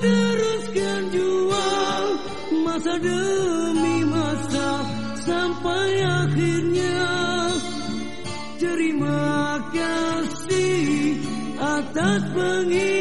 teruskan juang masa demi masa sampai akhirnya. Terima kasih atas penghinaan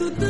to